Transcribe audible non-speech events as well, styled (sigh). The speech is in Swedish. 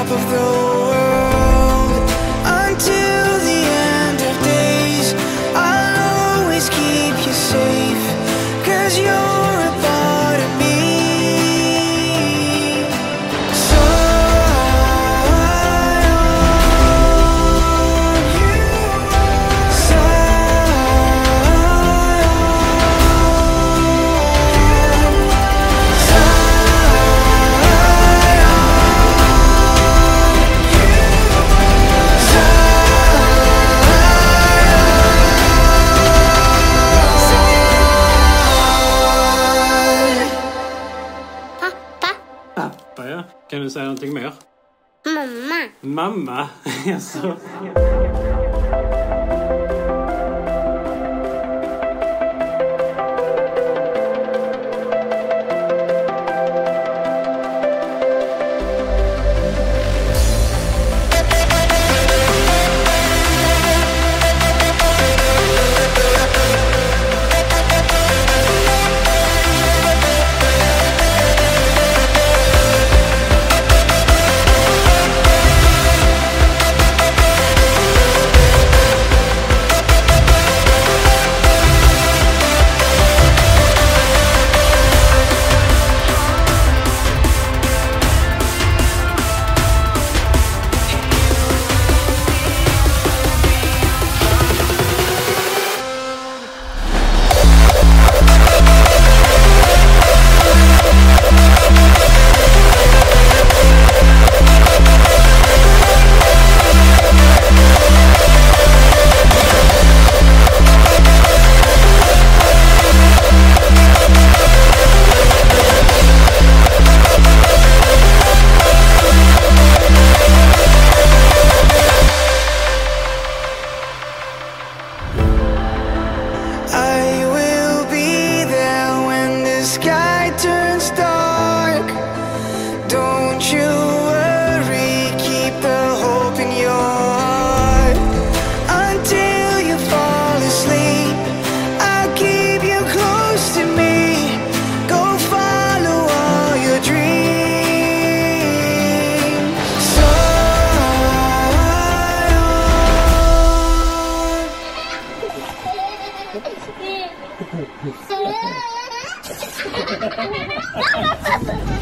top of the Sverige. Kan du säga någonting mer? Mamma. Mamma? (laughs) Jaså? 哈哈哈哈哈哈！(laughs)